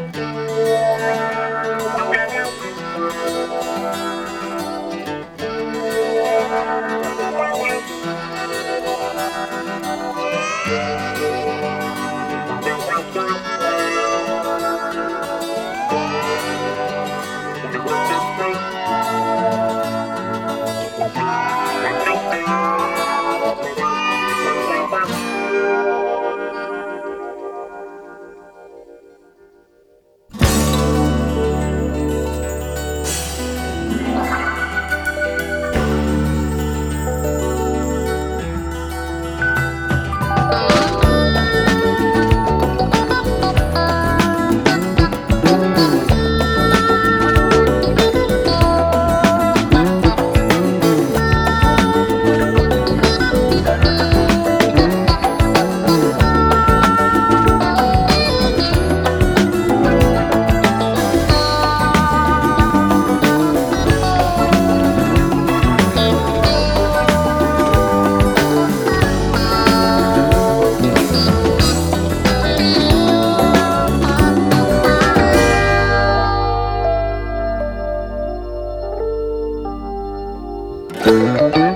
Música Música